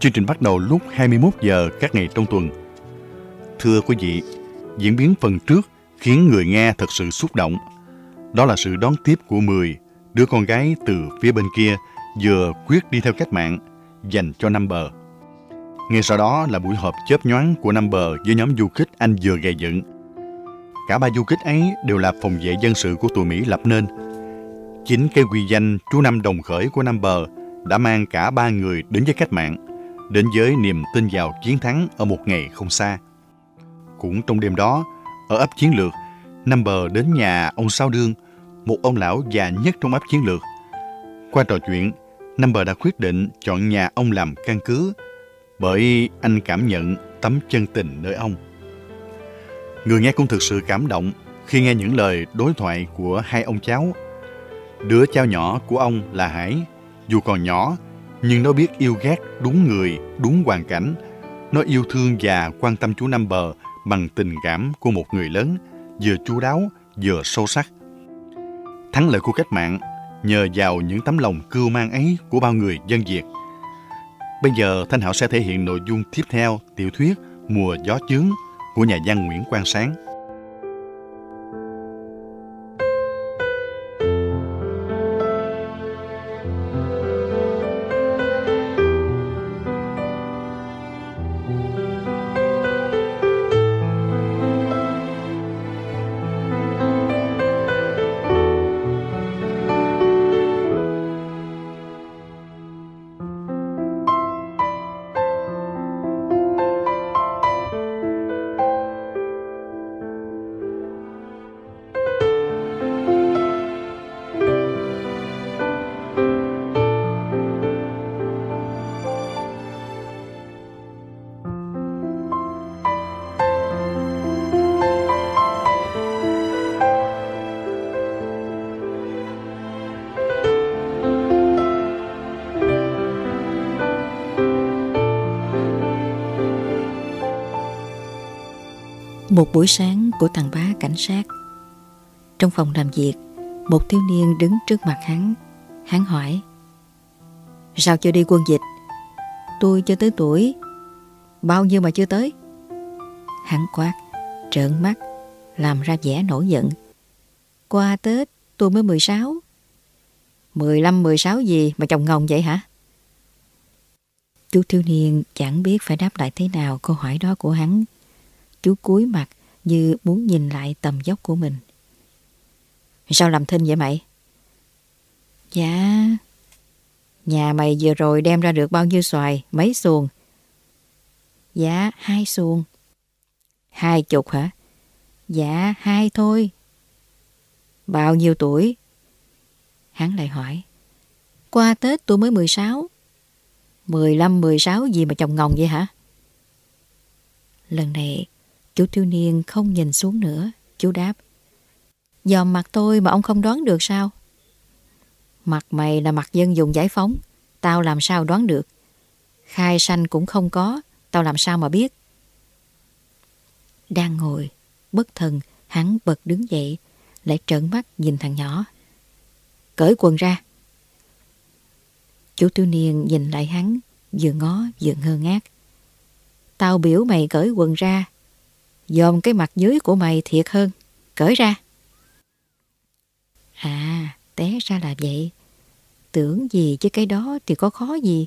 Chương trình bắt đầu lúc 21 giờ các ngày trong tuần. Thưa quý vị, diễn biến phần trước khiến người nghe thật sự xúc động. Đó là sự đón tiếp của 10 đứa con gái từ phía bên kia vừa quyết đi theo cách mạng dành cho năm bờ. Ngay sau đó là buổi họp chớp nhoáng của Number với nhóm du kích anh vừa gây dựng. Cả ba du kích ấy đều là phòng vệ dân sự của tụi Mỹ lập nên. Chính cái quy danh chú năm đồng khởi của Number đã mang cả ba người đến với cách mạng, đến với niềm tin vào chiến thắng ở một ngày không xa. Cũng trong đêm đó, ở ấp chiến lược, Number đến nhà ông Sao Đương, một ông lão già nhất trong ấp chiến lược. Qua trò chuyện, Number đã quyết định chọn nhà ông làm căn cứ bởi anh cảm nhận tấm chân tình nơi ông. Người nghe cũng thực sự cảm động khi nghe những lời đối thoại của hai ông cháu. Đứa cháu nhỏ của ông là Hải, dù còn nhỏ, nhưng nó biết yêu ghét đúng người, đúng hoàn cảnh. Nó yêu thương và quan tâm chú Năm Bờ bằng tình cảm của một người lớn, vừa chu đáo, vừa sâu sắc. Thắng lợi của cách mạng nhờ vào những tấm lòng cưu mang ấy của bao người dân Việt – Bây giờ Thanh Hảo sẽ thể hiện nội dung tiếp theo tiểu thuyết Mùa gió chướng của nhà văn Nguyễn Quang Sáng. Một buổi sáng của thằng bá cảnh sát. Trong phòng làm việc Một thiếu niên đứng trước mặt hắn. Hắn hỏi Sao chưa đi quân dịch? Tôi chưa tới tuổi. Bao nhiêu mà chưa tới? Hắn quát Trợn mắt Làm ra vẻ nổi giận. Qua Tết tôi mới 16 15, 16 gì mà chồng ngồng vậy hả? Chú thiếu niên chẳng biết phải đáp lại thế nào câu hỏi đó của hắn. Chú cúi mặt như muốn nhìn lại tầm dốc của mình. Sao làm thinh vậy mày? Dạ... Nhà mày vừa rồi đem ra được bao nhiêu xoài, mấy xuồng? Dạ, hai xuồng. Hai chục hả? Dạ, hai thôi. Bao nhiêu tuổi? Hắn lại hỏi. Qua Tết tôi mới 16. 15, 16 gì mà chồng ngồng vậy hả? Lần này Chú thiếu niên không nhìn xuống nữa. Chú đáp. Dòm mặt tôi mà ông không đoán được sao? Mặt mày là mặt dân dùng giải phóng. Tao làm sao đoán được? Khai sanh cũng không có. Tao làm sao mà biết? Đang ngồi, bất thần, hắn bật đứng dậy, lại trợn mắt nhìn thằng nhỏ. Cởi quần ra. Chú thiếu niên nhìn lại hắn, vừa ngó vừa ngơ ngác. Tao biểu mày cởi quần ra, dòm cái mặt dưới của mày thiệt hơn. Cởi ra. À, té ra là vậy. Tưởng gì chứ cái đó thì có khó gì.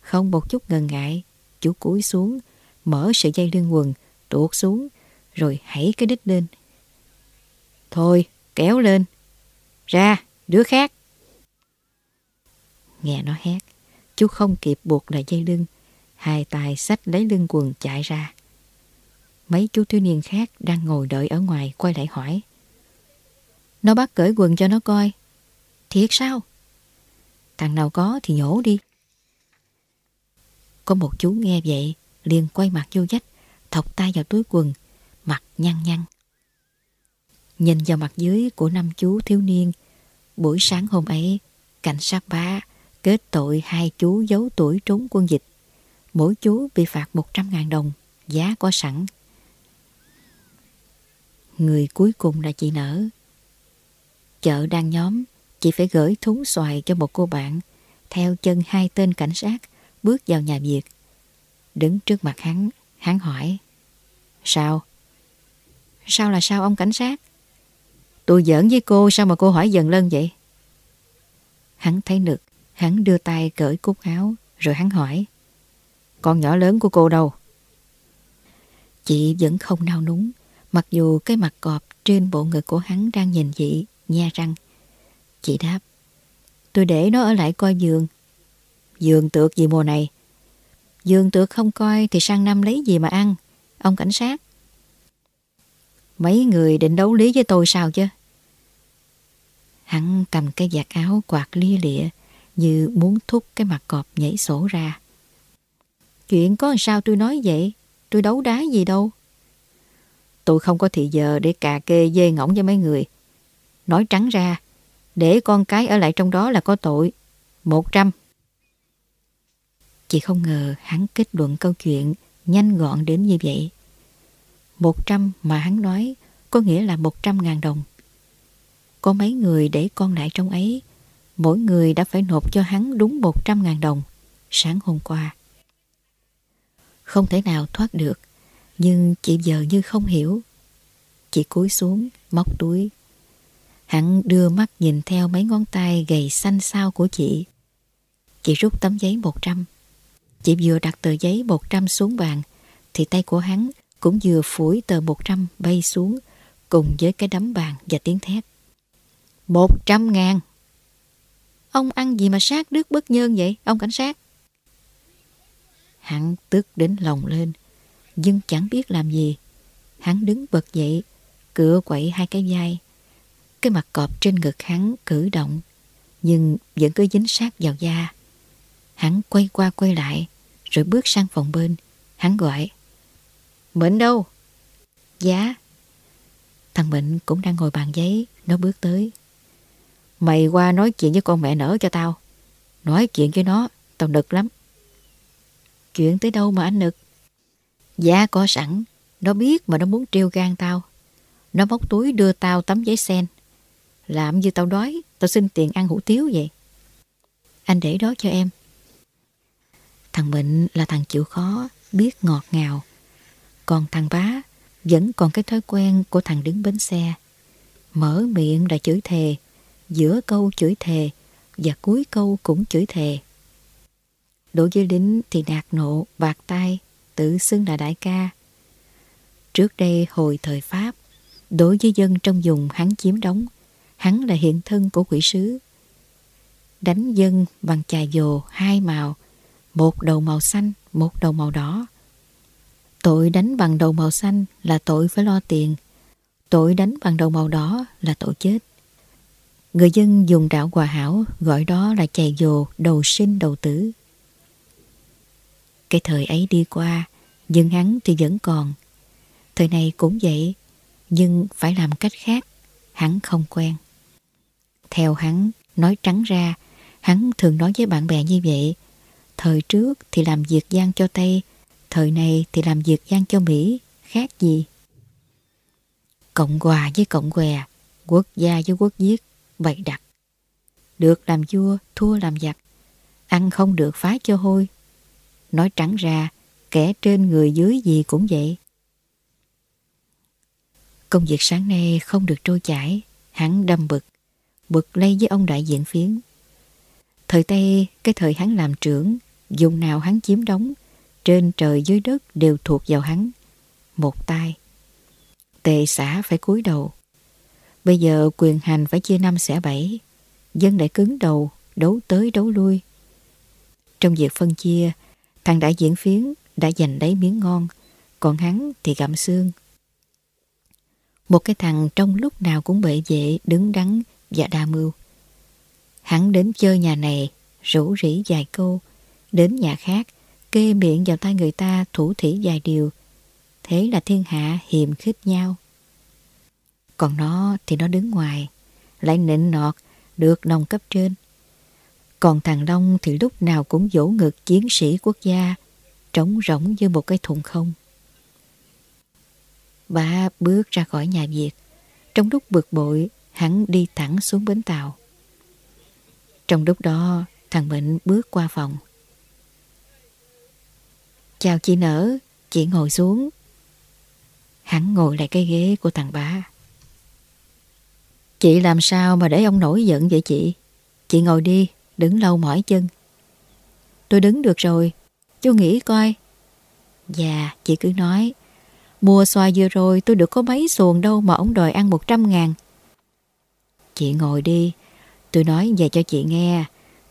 Không một chút ngần ngại, chú cúi xuống, mở sợi dây lưng quần, tuột xuống, rồi hãy cái đít lên. Thôi, kéo lên. Ra, đứa khác. Nghe nó hét, chú không kịp buộc lại dây lưng, hai tay xách lấy lưng quần chạy ra. Mấy chú thiếu niên khác đang ngồi đợi ở ngoài quay lại hỏi. Nó bắt cởi quần cho nó coi. Thiệt sao? Thằng nào có thì nhổ đi. có một chú nghe vậy, liền quay mặt vô dách, thọc tay vào túi quần, mặt nhăn nhăn. Nhìn vào mặt dưới của năm chú thiếu niên, buổi sáng hôm ấy, cảnh sát bá kết tội hai chú giấu tuổi trốn quân dịch. Mỗi chú bị phạt 100.000 đồng, giá có sẵn. Người cuối cùng là chị Nở. Chợ đang nhóm, chị phải gửi thúng xoài cho một cô bạn, theo chân hai tên cảnh sát, bước vào nhà Việt. Đứng trước mặt hắn, hắn hỏi. Sao? Sao là sao ông cảnh sát? Tôi giỡn với cô sao mà cô hỏi dần lân vậy? Hắn thấy nực, hắn đưa tay cởi cúc áo, rồi hắn hỏi. Con nhỏ lớn của cô đâu? Chị vẫn không nao núng, mặc dù cái mặt cọp trên bộ ngực của hắn đang nhìn dị, nha răng. Chị đáp, tôi để nó ở lại coi giường. Giường tược gì mùa này? Giường tược không coi thì sang năm lấy gì mà ăn? Ông cảnh sát. Mấy người định đấu lý với tôi sao chứ? Hắn cầm cái giặt áo quạt lia lịa như muốn thúc cái mặt cọp nhảy sổ ra. Chuyện có sao tôi nói vậy? Tôi đấu đá gì đâu. Tôi không có thì giờ để cà kê dê ngỗng với mấy người. Nói trắng ra, để con cái ở lại trong đó là có tội. Một trăm. Chị không ngờ hắn kết luận câu chuyện nhanh gọn đến như vậy. Một trăm mà hắn nói có nghĩa là một trăm ngàn đồng. Có mấy người để con lại trong ấy, mỗi người đã phải nộp cho hắn đúng một trăm ngàn đồng sáng hôm qua. Không thể nào thoát được, nhưng chị giờ như không hiểu. Chị cúi xuống, móc túi. Hắn đưa mắt nhìn theo mấy ngón tay gầy xanh xao của chị. Chị rút tấm giấy một trăm Chị vừa đặt tờ giấy một trăm xuống bàn, thì tay của hắn cũng vừa phủi tờ một trăm bay xuống cùng với cái đấm bàn và tiếng thét. Một trăm ngàn! Ông ăn gì mà sát đứt bất nhân vậy, ông cảnh sát? Hắn tức đến lòng lên, nhưng chẳng biết làm gì. Hắn đứng bật dậy, cựa quậy hai cái vai. Cái mặt cọp trên ngực hắn cử động, nhưng vẫn cứ dính sát vào da. Hắn quay qua quay lại, rồi bước sang phòng bên. Hắn gọi. Mệnh đâu? Dạ. Thằng Mệnh cũng đang ngồi bàn giấy, nó bước tới. Mày qua nói chuyện với con mẹ nở cho tao. Nói chuyện với nó, tao nực lắm. Chuyện tới đâu mà anh nực? Giá có sẵn, nó biết mà nó muốn trêu gan tao. Nó móc túi đưa tao tấm giấy sen. Làm như tao đói, tao xin tiền ăn hủ tiếu vậy. Anh để đó cho em. Thằng Mịnh là thằng chịu khó, biết ngọt ngào. Còn thằng bá vẫn còn cái thói quen của thằng đứng bến xe. Mở miệng là chửi thề, giữa câu chửi thề và cuối câu cũng chửi thề. Đối với lính thì nạt nộ, bạc tay, tự xưng là đại ca. Trước đây hồi thời Pháp, đối với dân trong vùng hắn chiếm đóng, hắn là hiện thân của quỷ sứ. Đánh dân bằng chà dồ hai màu, một đầu màu xanh, một đầu màu đỏ. Tội đánh bằng đầu màu xanh là tội phải lo tiền, tội đánh bằng đầu màu đỏ là tội chết. Người dân dùng đạo hòa hảo gọi đó là chày dồ đầu sinh đầu tử. Cái thời ấy đi qua, nhưng hắn thì vẫn còn. Thời này cũng vậy, nhưng phải làm cách khác, hắn không quen. Theo hắn, nói trắng ra, hắn thường nói với bạn bè như vậy. Thời trước thì làm việc gian cho Tây, thời này thì làm việc gian cho Mỹ, khác gì? Cộng hòa với cộng què, quốc gia với quốc giết, bày đặt. Được làm vua, thua làm giặc. Ăn không được phá cho hôi. Nói trắng ra, kẻ trên người dưới gì cũng vậy. Công việc sáng nay không được trôi chảy, hắn đâm bực, bực lây với ông đại diện phiến. Thời Tây, cái thời hắn làm trưởng, dùng nào hắn chiếm đóng, trên trời dưới đất đều thuộc vào hắn. Một tay. Tề xã phải cúi đầu. Bây giờ quyền hành phải chia năm xẻ bảy. Dân lại cứng đầu, đấu tới đấu lui. Trong việc phân chia, thằng đại diễn phiến đã giành đấy miếng ngon, còn hắn thì gặm xương. Một cái thằng trong lúc nào cũng bệ vệ, đứng đắn và đa mưu. Hắn đến chơi nhà này, rủ rỉ vài câu, đến nhà khác, kê miệng vào tay người ta thủ thỉ vài điều. Thế là thiên hạ hiềm khích nhau. Còn nó thì nó đứng ngoài, lại nịnh nọt, được đồng cấp trên. Còn thằng Long thì lúc nào cũng vỗ ngực chiến sĩ quốc gia, trống rỗng như một cái thùng không. Bà bước ra khỏi nhà Việt, trong lúc bực bội, hắn đi thẳng xuống bến tàu. Trong lúc đó, thằng Mịnh bước qua phòng. Chào chị Nở, chị ngồi xuống. Hắn ngồi lại cái ghế của thằng bá. Chị làm sao mà để ông nổi giận vậy chị? Chị ngồi đi, đứng lâu mỏi chân. Tôi đứng được rồi, chú nghĩ coi. Dạ, chị cứ nói. Mùa xoài vừa rồi tôi được có mấy xuồng đâu mà ông đòi ăn 100 ngàn. Chị ngồi đi, tôi nói về cho chị nghe.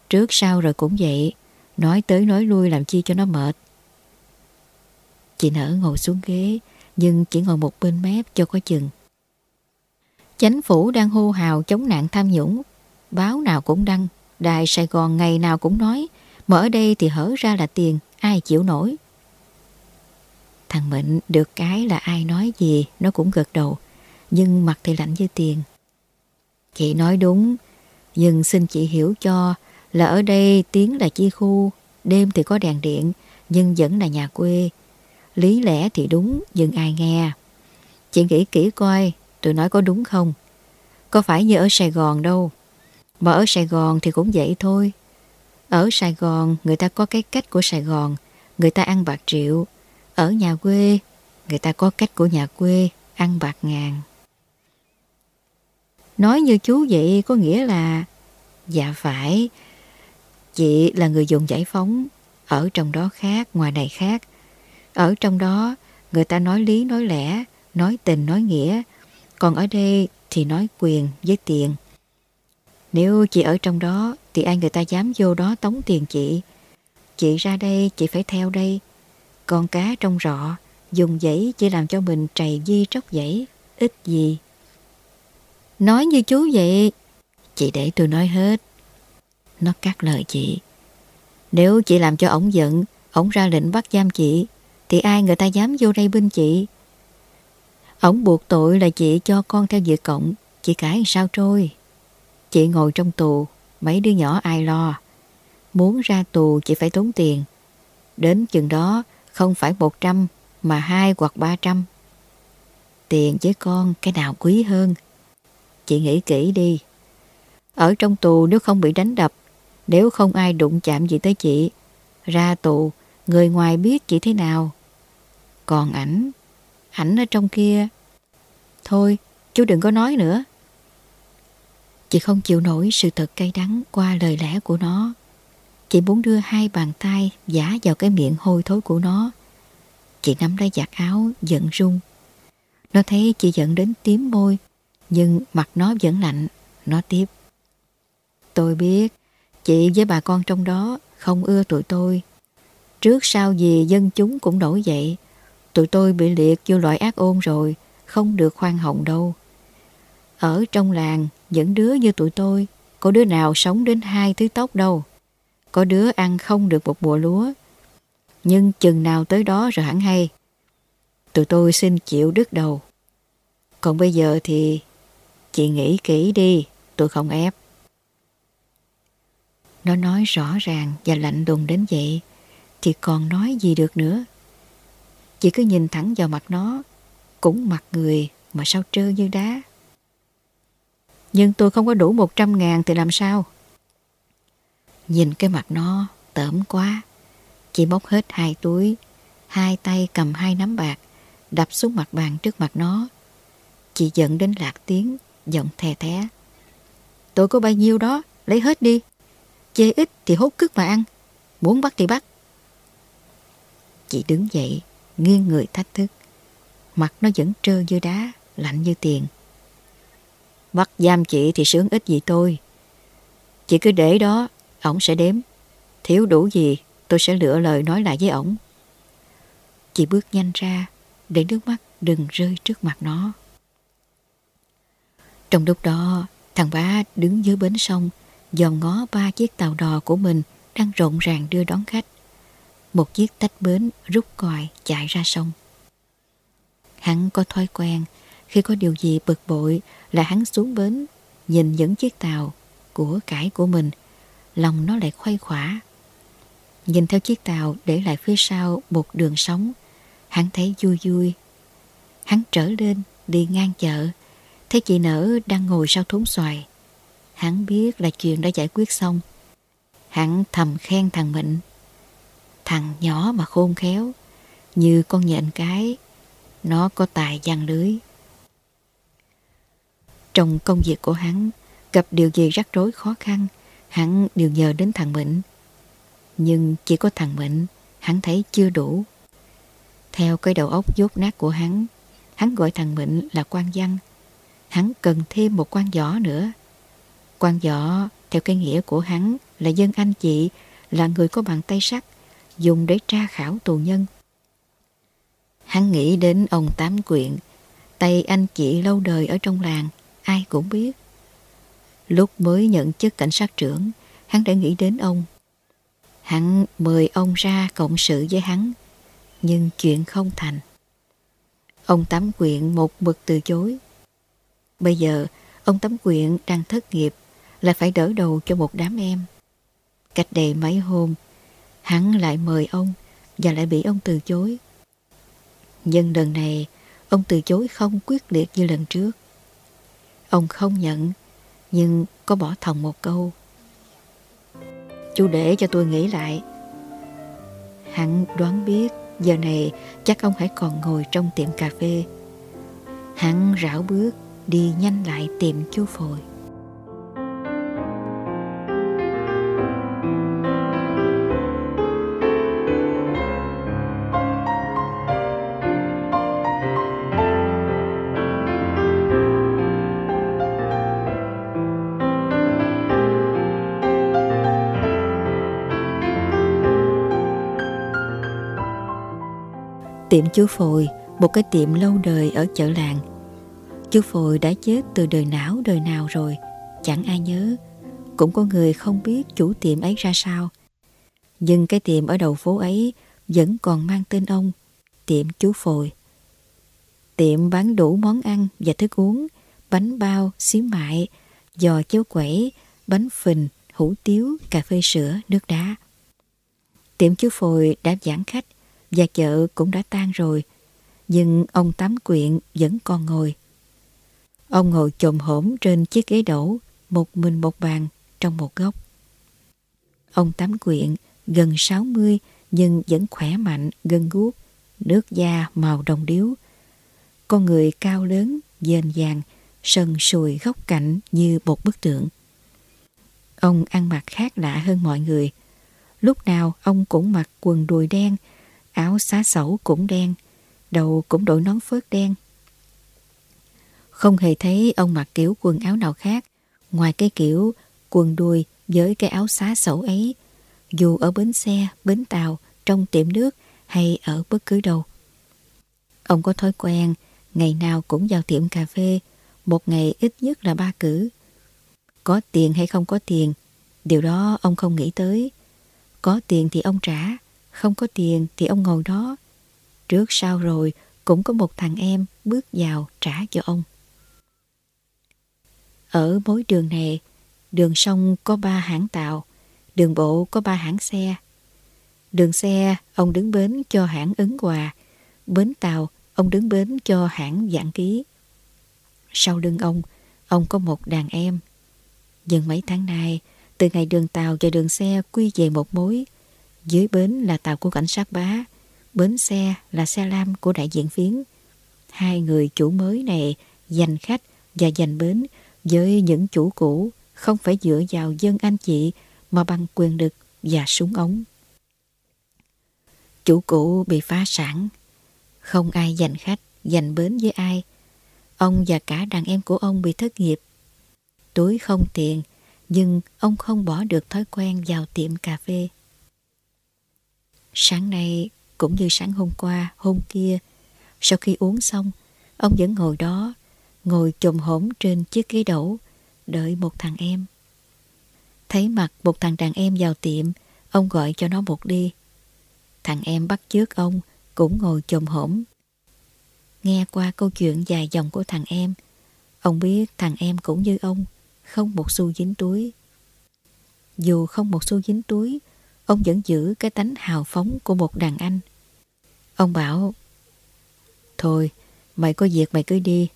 Trước sau rồi cũng vậy, nói tới nói lui làm chi cho nó mệt. Chị nở ngồi xuống ghế, nhưng chỉ ngồi một bên mép cho có chừng. Chánh phủ đang hô hào chống nạn tham nhũng. Báo nào cũng đăng, đài Sài Gòn ngày nào cũng nói, mà ở đây thì hở ra là tiền, ai chịu nổi. Thằng Mệnh được cái là ai nói gì nó cũng gật đầu, nhưng mặt thì lạnh như tiền. Chị nói đúng, nhưng xin chị hiểu cho là ở đây tiếng là chi khu, đêm thì có đèn điện, nhưng vẫn là nhà quê. Lý lẽ thì đúng, nhưng ai nghe. Chị nghĩ kỹ coi, tôi nói có đúng không? Có phải như ở Sài Gòn đâu. Mà ở Sài Gòn thì cũng vậy thôi. Ở Sài Gòn người ta có cái cách của Sài Gòn, người ta ăn bạc triệu. Ở nhà quê, người ta có cách của nhà quê, ăn bạc ngàn. Nói như chú vậy có nghĩa là Dạ phải Chị là người dùng giải phóng Ở trong đó khác, ngoài này khác Ở trong đó Người ta nói lý nói lẽ Nói tình nói nghĩa Còn ở đây thì nói quyền với tiền nếu chị ở trong đó, Thì ai người ta dám vô đó tống tiền chị? Chị ra đây, chị phải theo đây. Con cá trong rọ, Dùng dãy chỉ làm cho mình trầy di tróc dãy Ít gì. Nói như chú vậy. Chị để tôi nói hết. Nó cắt lời chị. Nếu chị làm cho ổng giận, Ổng ra lệnh bắt giam chị, Thì ai người ta dám vô đây bên chị? Ổng buộc tội là chị cho con theo dự cộng, Chị cãi sao trôi? Chị ngồi trong tù Mấy đứa nhỏ ai lo Muốn ra tù chị phải tốn tiền Đến chừng đó Không phải 100 Mà hai hoặc 300 Tiền với con cái nào quý hơn Chị nghĩ kỹ đi. Ở trong tù nếu không bị đánh đập, nếu không ai đụng chạm gì tới chị, ra tù, người ngoài biết chị thế nào. Còn ảnh, ảnh ở trong kia. Thôi, chú đừng có nói nữa. Chị không chịu nổi sự thật cay đắng qua lời lẽ của nó. Chị muốn đưa hai bàn tay giả vào cái miệng hôi thối của nó. Chị nắm lấy giặt áo, giận rung. Nó thấy chị giận đến tím môi, nhưng mặt nó vẫn lạnh, nó tiếp. Tôi biết, chị với bà con trong đó không ưa tụi tôi. Trước sau gì dân chúng cũng nổi dậy, tụi tôi bị liệt vô loại ác ôn rồi, không được khoan hồng đâu. Ở trong làng, những đứa như tụi tôi, có đứa nào sống đến hai thứ tóc đâu. Có đứa ăn không được một mùa lúa. Nhưng chừng nào tới đó rồi hẳn hay. Tụi tôi xin chịu đứt đầu. Còn bây giờ thì Chị nghĩ kỹ đi, tôi không ép. Nó nói rõ ràng và lạnh đùng đến vậy, thì còn nói gì được nữa. Chị cứ nhìn thẳng vào mặt nó, cũng mặt người mà sao trơ như đá. Nhưng tôi không có đủ 100 ngàn thì làm sao? Nhìn cái mặt nó tởm quá. Chị bóc hết hai túi, hai tay cầm hai nắm bạc, đập xuống mặt bàn trước mặt nó. Chị giận đến lạc tiếng, giọng thè thé. Tôi có bao nhiêu đó, lấy hết đi. Chê ít thì hốt cứt mà ăn, muốn bắt thì bắt. Chị đứng dậy, nghiêng người thách thức. Mặt nó vẫn trơ như đá, lạnh như tiền. Bắt giam chị thì sướng ít gì tôi. Chị cứ để đó, ổng sẽ đếm. Thiếu đủ gì, tôi sẽ lựa lời nói lại với ổng. Chị bước nhanh ra, để nước mắt đừng rơi trước mặt nó. Trong lúc đó, thằng bá đứng dưới bến sông, dòm ngó ba chiếc tàu đò của mình đang rộn ràng đưa đón khách. một chiếc tách bến rút còi chạy ra sông. Hắn có thói quen, khi có điều gì bực bội là hắn xuống bến, nhìn những chiếc tàu của cải của mình, lòng nó lại khoay khỏa. Nhìn theo chiếc tàu để lại phía sau một đường sóng, hắn thấy vui vui. Hắn trở lên đi ngang chợ, thấy chị nở đang ngồi sau thúng xoài. Hắn biết là chuyện đã giải quyết xong. Hắn thầm khen thằng Mịnh. Thằng nhỏ mà khôn khéo, như con nhện cái, nó có tài giăng lưới. Trong công việc của hắn, gặp điều gì rắc rối khó khăn, hắn đều nhờ đến thằng Mịnh. Nhưng chỉ có thằng Mịnh, hắn thấy chưa đủ. Theo cái đầu óc dốt nát của hắn, hắn gọi thằng Mịnh là quan văn. Hắn cần thêm một quan võ nữa. Quan võ, theo cái nghĩa của hắn, là dân anh chị, là người có bàn tay sắt, dùng để tra khảo tù nhân. Hắn nghĩ đến ông Tám Quyện, tay anh chị lâu đời ở trong làng, ai cũng biết. Lúc mới nhận chức cảnh sát trưởng, hắn đã nghĩ đến ông. Hắn mời ông ra cộng sự với hắn, nhưng chuyện không thành. Ông Tám Quyện một bực từ chối. Bây giờ, ông Tám Quyện đang thất nghiệp, lại phải đỡ đầu cho một đám em. Cách đây mấy hôm, hắn lại mời ông và lại bị ông từ chối. Nhưng lần này, ông từ chối không quyết liệt như lần trước. Ông không nhận, nhưng có bỏ thòng một câu. Chú để cho tôi nghĩ lại. Hắn đoán biết giờ này chắc ông hãy còn ngồi trong tiệm cà phê. Hắn rảo bước đi nhanh lại tìm chú Phồi. Tiệm chú Phồi, một cái tiệm lâu đời ở chợ làng. Chú Phồi đã chết từ đời não đời nào rồi, chẳng ai nhớ. Cũng có người không biết chủ tiệm ấy ra sao. Nhưng cái tiệm ở đầu phố ấy vẫn còn mang tên ông, tiệm chú Phồi. Tiệm bán đủ món ăn và thức uống, bánh bao, xíu mại, giò chéo quẩy, bánh phình, hủ tiếu, cà phê sữa, nước đá. Tiệm chú Phồi đã giãn khách và chợ cũng đã tan rồi, nhưng ông Tám Quyện vẫn còn ngồi. Ông ngồi chồm hổm trên chiếc ghế đổ, một mình một bàn trong một góc. Ông Tám Quyện gần 60 nhưng vẫn khỏe mạnh, gân guốc, nước da màu đồng điếu. Con người cao lớn, dền dàng, sần sùi góc cạnh như một bức tượng. Ông ăn mặc khác lạ hơn mọi người. Lúc nào ông cũng mặc quần đùi đen, áo xá sẩu cũng đen, đầu cũng đội nón phớt đen. Không hề thấy ông mặc kiểu quần áo nào khác, ngoài cái kiểu quần đùi với cái áo xá sẩu ấy, dù ở bến xe, bến tàu, trong tiệm nước hay ở bất cứ đâu. Ông có thói quen, ngày nào cũng vào tiệm cà phê, một ngày ít nhất là ba cử. Có tiền hay không có tiền, điều đó ông không nghĩ tới. Có tiền thì ông trả, không có tiền thì ông ngồi đó. Trước sau rồi cũng có một thằng em bước vào trả cho ông. Ở mối đường này, đường sông có ba hãng tàu, đường bộ có ba hãng xe. Đường xe, ông đứng bến cho hãng ứng Hòa. Bến tàu, ông đứng bến cho hãng Dạng Ký. Sau lưng ông, ông có một đàn em. Nhưng mấy tháng nay, từ ngày đường tàu và đường xe quy về một mối, dưới bến là tàu của cảnh sát bá, bến xe là xe lam của đại diện phiến. Hai người chủ mới này giành khách và giành bến với những chủ cũ không phải dựa vào dân anh chị mà bằng quyền lực và súng ống. Chủ cũ bị phá sản, không ai giành khách, giành bến với ai. Ông và cả đàn em của ông bị thất nghiệp. Túi không tiền, nhưng ông không bỏ được thói quen vào tiệm cà phê. Sáng nay cũng như sáng hôm qua, hôm kia, sau khi uống xong, ông vẫn ngồi đó, ngồi chồm hổm trên chiếc ghế đẩu, đợi một thằng em. Thấy mặt một thằng đàn em vào tiệm, ông gọi cho nó một đi. thằng em bắt chước ông cũng ngồi chồm hổm. Nghe qua câu chuyện dài dòng của thằng em, ông biết thằng em cũng như ông, không một xu dính túi. Dù không một xu dính túi, ông vẫn giữ cái tánh hào phóng của một đàn anh. Ông bảo, Thôi, mày có việc mày cứ đi,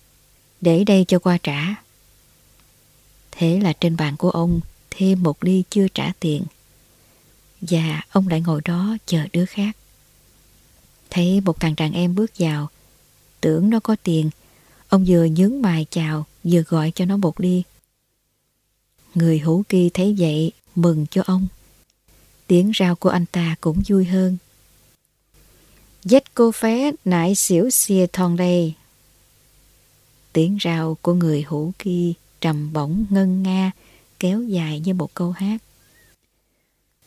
để đây cho qua trả. Thế là trên bàn của ông thêm một ly chưa trả tiền. Và ông lại ngồi đó chờ đứa khác. Thấy một thằng đàn em bước vào, tưởng nó có tiền, ông vừa nhướng mày chào, vừa gọi cho nó một ly. Người hữu kỳ thấy vậy, mừng cho ông. Tiếng rao của anh ta cũng vui hơn. Dết cô phé nại xỉu xìa thòn đầy. Tiếng rao của người hữu kỳ trầm bổng ngân nga, kéo dài như một câu hát.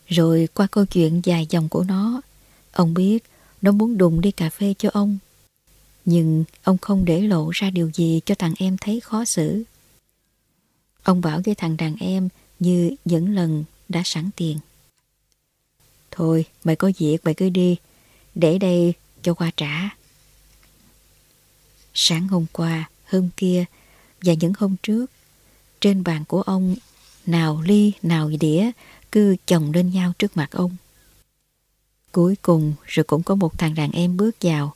Rồi qua câu chuyện dài dòng của nó, ông biết nó muốn đùng đi cà phê cho ông. Nhưng ông không để lộ ra điều gì cho thằng em thấy khó xử. Ông bảo với thằng đàn em như những lần đã sẵn tiền. Thôi, mày có việc mày cứ đi, để đây cho qua trả. Sáng hôm qua, hôm kia và những hôm trước, trên bàn của ông nào ly nào đĩa cứ chồng lên nhau trước mặt ông. Cuối cùng rồi cũng có một thằng đàn em bước vào.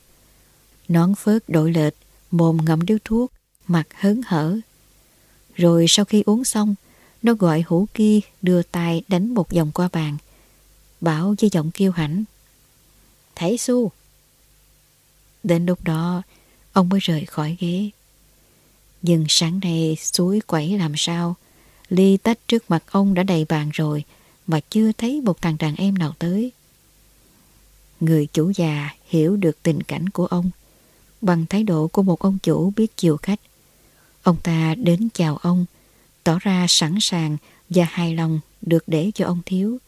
Nón phớt đội lệch, mồm ngậm điếu thuốc, mặt hớn hở. Rồi sau khi uống xong, nó gọi hủ kia đưa tay đánh một vòng qua bàn. Bảo với giọng kêu hãnh. Thấy su. Đến lúc đó, ông mới rời khỏi ghế. Nhưng sáng nay suối quẩy làm sao? Ly tách trước mặt ông đã đầy bàn rồi mà chưa thấy một thằng đàn em nào tới. Người chủ già hiểu được tình cảnh của ông bằng thái độ của một ông chủ biết chiều khách. Ông ta đến chào ông, tỏ ra sẵn sàng và hài lòng được để cho ông thiếu.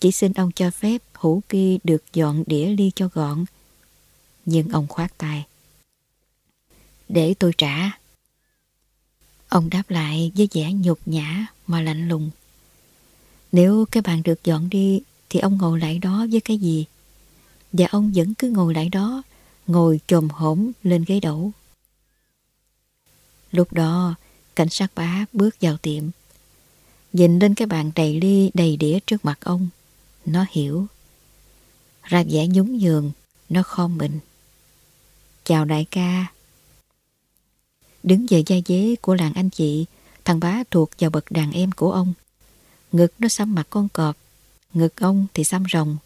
Chỉ xin ông cho phép hữu kỳ được dọn đĩa ly cho gọn. Nhưng ông khoát tay. Để tôi trả. Ông đáp lại với vẻ nhục nhã mà lạnh lùng. Nếu cái bàn được dọn đi thì ông ngồi lại đó với cái gì? Và ông vẫn cứ ngồi lại đó, ngồi chồm hổm lên ghế đẩu. Lúc đó, cảnh sát bá bước vào tiệm. Nhìn lên cái bàn đầy ly đầy đĩa trước mặt ông, nó hiểu. Ra vẻ nhún nhường, nó khom mình. Chào đại ca. Đứng về gia dế của làng anh chị, thằng bá thuộc vào bậc đàn em của ông. Ngực nó xăm mặt con cọp, ngực ông thì xăm rồng.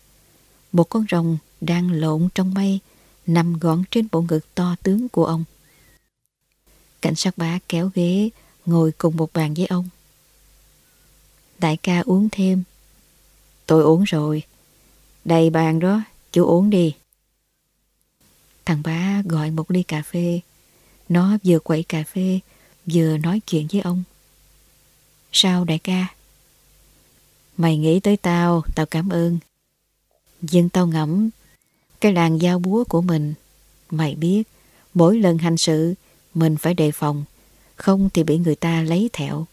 Một con rồng đang lộn trong mây, nằm gọn trên bộ ngực to tướng của ông. Cảnh sát bá kéo ghế, ngồi cùng một bàn với ông. Đại ca uống thêm. Tôi uống rồi. Đầy bàn đó, chú uống đi. Thằng bá gọi một ly cà phê. Nó vừa quậy cà phê, vừa nói chuyện với ông. Sao đại ca? Mày nghĩ tới tao, tao cảm ơn. Nhưng tao ngẫm, cái làng giao búa của mình, mày biết, mỗi lần hành sự, mình phải đề phòng, không thì bị người ta lấy thẹo.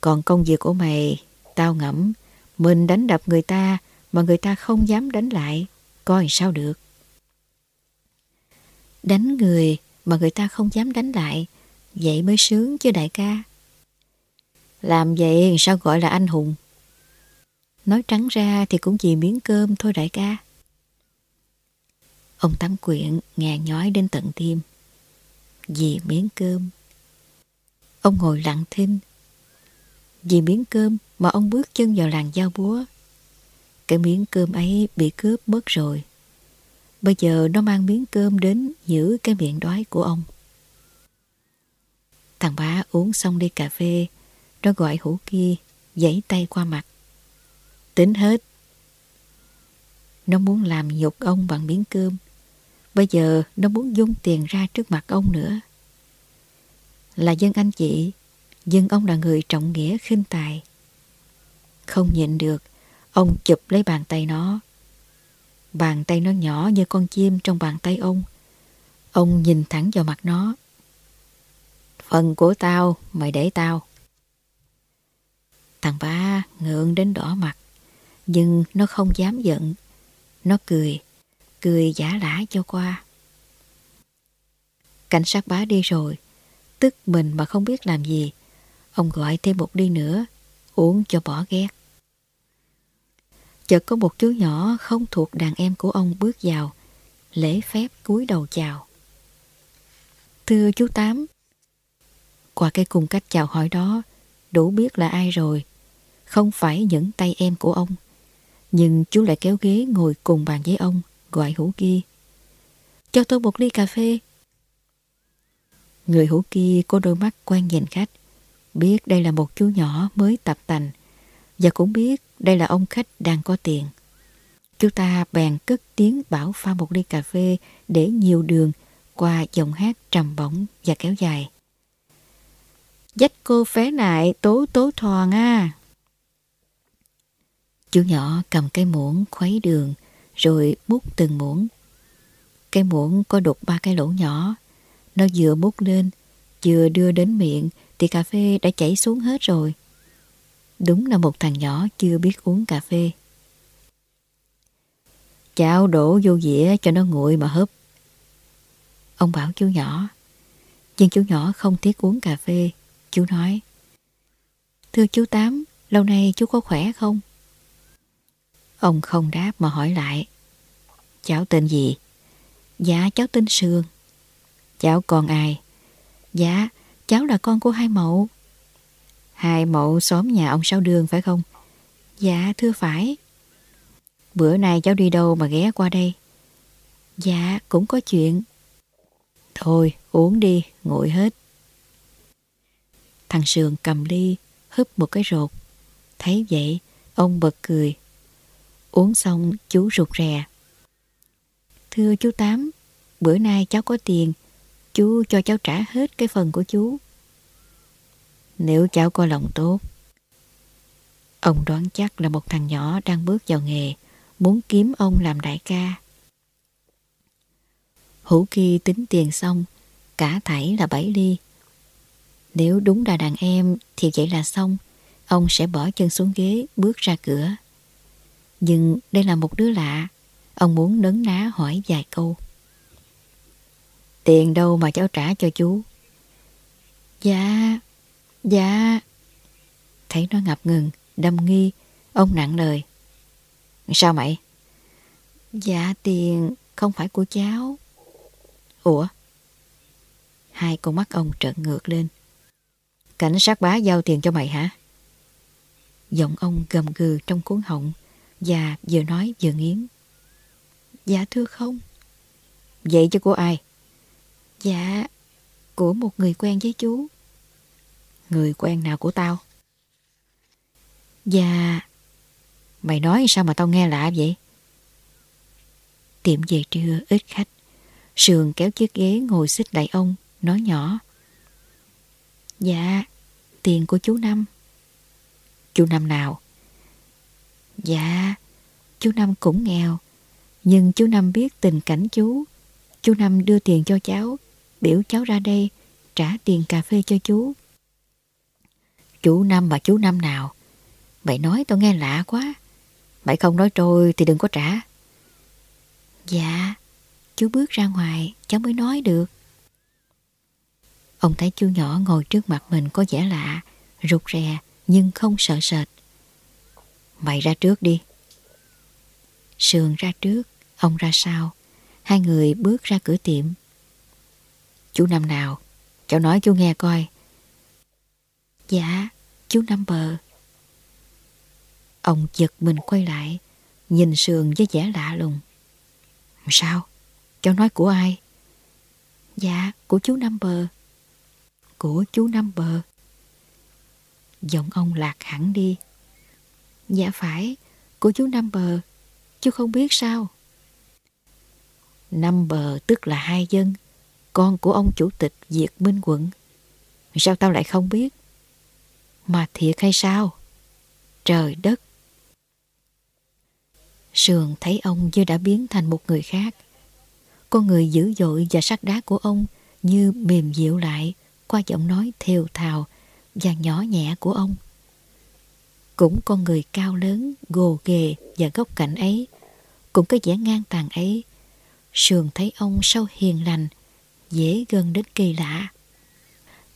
Còn công việc của mày, tao ngẫm, mình đánh đập người ta mà người ta không dám đánh lại, coi sao được. Đánh người mà người ta không dám đánh lại, vậy mới sướng chứ đại ca. Làm vậy sao gọi là anh hùng? Nói trắng ra thì cũng vì miếng cơm thôi đại ca. Ông Tám Quyện ngàn nhói đến tận tim. Vì miếng cơm. Ông ngồi lặng thinh. Vì miếng cơm mà ông bước chân vào làng giao búa. Cái miếng cơm ấy bị cướp mất rồi. Bây giờ nó mang miếng cơm đến giữ cái miệng đói của ông. Thằng bá uống xong ly cà phê, nó gọi hủ kia, giãy tay qua mặt. Tính hết. Nó muốn làm nhục ông bằng miếng cơm. Bây giờ nó muốn dung tiền ra trước mặt ông nữa. Là dân anh chị, dân ông là người trọng nghĩa khinh tài. Không nhịn được, ông chụp lấy bàn tay nó. Bàn tay nó nhỏ như con chim trong bàn tay ông. Ông nhìn thẳng vào mặt nó. Phần của tao, mày để tao. Thằng ba ngượng đến đỏ mặt nhưng nó không dám giận. Nó cười, cười giả lả cho qua. Cảnh sát bá đi rồi, tức mình mà không biết làm gì. Ông gọi thêm một đi nữa, uống cho bỏ ghét. Chợt có một chú nhỏ không thuộc đàn em của ông bước vào, lễ phép cúi đầu chào. Thưa chú Tám, qua cái cung cách chào hỏi đó, đủ biết là ai rồi. Không phải những tay em của ông. Nhưng chú lại kéo ghế ngồi cùng bàn với ông, gọi hữu kia. Cho tôi một ly cà phê. Người hữu kia có đôi mắt quan nhìn khách, biết đây là một chú nhỏ mới tập tành, và cũng biết đây là ông khách đang có tiền. Chú ta bèn cất tiếng bảo pha một ly cà phê để nhiều đường qua giọng hát trầm bổng và kéo dài. Dách cô phé nại tố tố thò à. Chú nhỏ cầm cái muỗng khuấy đường rồi múc từng muỗng. cái muỗng có đục ba cái lỗ nhỏ. Nó vừa múc lên, vừa đưa đến miệng thì cà phê đã chảy xuống hết rồi. Đúng là một thằng nhỏ chưa biết uống cà phê. Chảo đổ vô dĩa cho nó nguội mà húp. Ông bảo chú nhỏ. Nhưng chú nhỏ không thích uống cà phê. Chú nói. Thưa chú Tám, lâu nay chú có khỏe không? Ông không đáp mà hỏi lại. Cháu tên gì? Dạ cháu tên Sương. Cháu còn ai? Dạ cháu là con của hai mậu. Hai mậu xóm nhà ông Sáu Đường phải không? Dạ thưa phải. Bữa nay cháu đi đâu mà ghé qua đây? Dạ cũng có chuyện. Thôi uống đi, nguội hết. Thằng Sườn cầm ly, húp một cái rột. Thấy vậy, ông bật cười. Uống xong chú rụt rè. Thưa chú Tám, bữa nay cháu có tiền, chú cho cháu trả hết cái phần của chú. Nếu cháu có lòng tốt. Ông đoán chắc là một thằng nhỏ đang bước vào nghề, muốn kiếm ông làm đại ca. Hữu Kỳ tính tiền xong, cả thảy là bảy ly. Nếu đúng là đàn em thì vậy là xong, ông sẽ bỏ chân xuống ghế bước ra cửa. Nhưng đây là một đứa lạ, ông muốn nấn ná hỏi vài câu. Tiền đâu mà cháu trả cho chú? Dạ, dạ. Thấy nó ngập ngừng, đâm nghi, ông nặng lời. Sao mày? Dạ tiền không phải của cháu. Ủa? Hai con mắt ông trợn ngược lên. Cảnh sát bá giao tiền cho mày hả? Giọng ông gầm gừ trong cuốn họng và vừa nói vừa nghiến. Dạ thưa không. Vậy chứ của ai? Dạ, của một người quen với chú. Người quen nào của tao? Dạ, mày nói sao mà tao nghe lạ vậy? Tiệm về trưa ít khách. Sườn kéo chiếc ghế ngồi xích đại ông, nói nhỏ. Dạ, tiền của chú Năm. Chú Năm nào? Dạ, chú Năm cũng nghèo. Nhưng chú Năm biết tình cảnh chú. Chú Năm đưa tiền cho cháu, biểu cháu ra đây, trả tiền cà phê cho chú. Chú Năm mà chú Năm nào? Mày nói tao nghe lạ quá. Mày không nói trôi thì đừng có trả. Dạ, chú bước ra ngoài, cháu mới nói được. Ông thấy chú nhỏ ngồi trước mặt mình có vẻ lạ, rụt rè nhưng không sợ sệt. Mày ra trước đi. Sườn ra trước, ông ra sau. Hai người bước ra cửa tiệm. Chú Năm nào? Cháu nói chú nghe coi. Dạ, chú Năm bờ. Ông giật mình quay lại, nhìn Sườn với vẻ lạ lùng. Sao? Cháu nói của ai? Dạ, của chú Năm bờ. Của chú Năm bờ. Giọng ông lạc hẳn đi. Dạ phải, của chú Năm bờ. Chú không biết sao? Năm bờ tức là hai dân, con của ông chủ tịch Diệt Minh Quận. Sao tao lại không biết? Mà thiệt hay sao? Trời đất! Sườn thấy ông như đã biến thành một người khác. Con người dữ dội và sắc đá của ông như mềm dịu lại qua giọng nói thều thào và nhỏ nhẹ của ông. Cũng con người cao lớn, gồ ghề và góc cạnh ấy cũng có vẻ ngang tàn ấy. Sườn thấy ông sâu hiền lành, dễ gần đến kỳ lạ.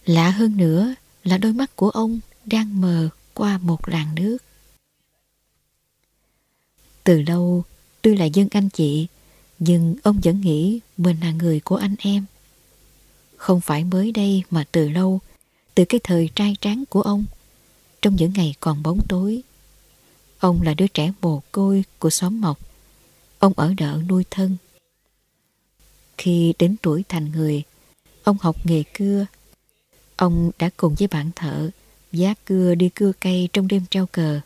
Lạ hơn nữa là đôi mắt của ông đang mờ qua một làn nước. Từ lâu, tuy là dân anh chị, nhưng ông vẫn nghĩ mình là người của anh em. Không phải mới đây mà từ lâu, từ cái thời trai tráng của ông, trong những ngày còn bóng tối. Ông là đứa trẻ mồ côi của xóm mộc. Ông ở đợ nuôi thân. Khi đến tuổi thành người, ông học nghề cưa. Ông đã cùng với bạn thợ giá cưa đi cưa cây trong đêm treo cờ.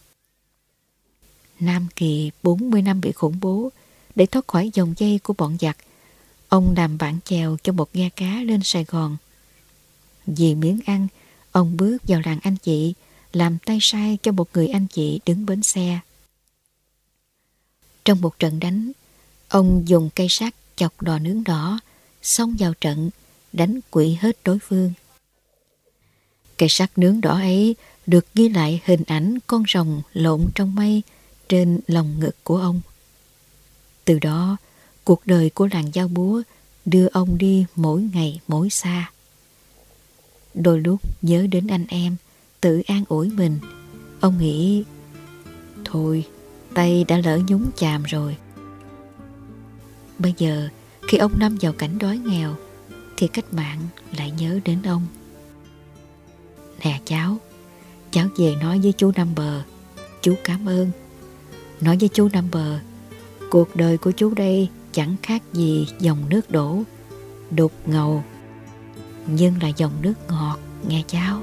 Nam Kỳ 40 năm bị khủng bố để thoát khỏi dòng dây của bọn giặc. Ông làm bạn chèo cho một ghe cá lên Sài Gòn. Vì miếng ăn, ông bước vào làng anh chị, làm tay sai cho một người anh chị đứng bến xe. Trong một trận đánh, ông dùng cây sắt chọc đò nướng đỏ, xông vào trận, đánh quỷ hết đối phương. Cây sắt nướng đỏ ấy được ghi lại hình ảnh con rồng lộn trong mây trên lòng ngực của ông. Từ đó, cuộc đời của làng giao búa đưa ông đi mỗi ngày mỗi xa. Đôi lúc nhớ đến anh em, tự an ủi mình, ông nghĩ Thôi, tay đã lỡ nhúng chàm rồi. Bây giờ, khi ông năm vào cảnh đói nghèo, thì cách mạng lại nhớ đến ông. Nè cháu, cháu về nói với chú Năm Bờ, chú cảm ơn. Nói với chú Năm Bờ, cuộc đời của chú đây chẳng khác gì dòng nước đổ, đục ngầu, nhưng là dòng nước ngọt, nghe cháu.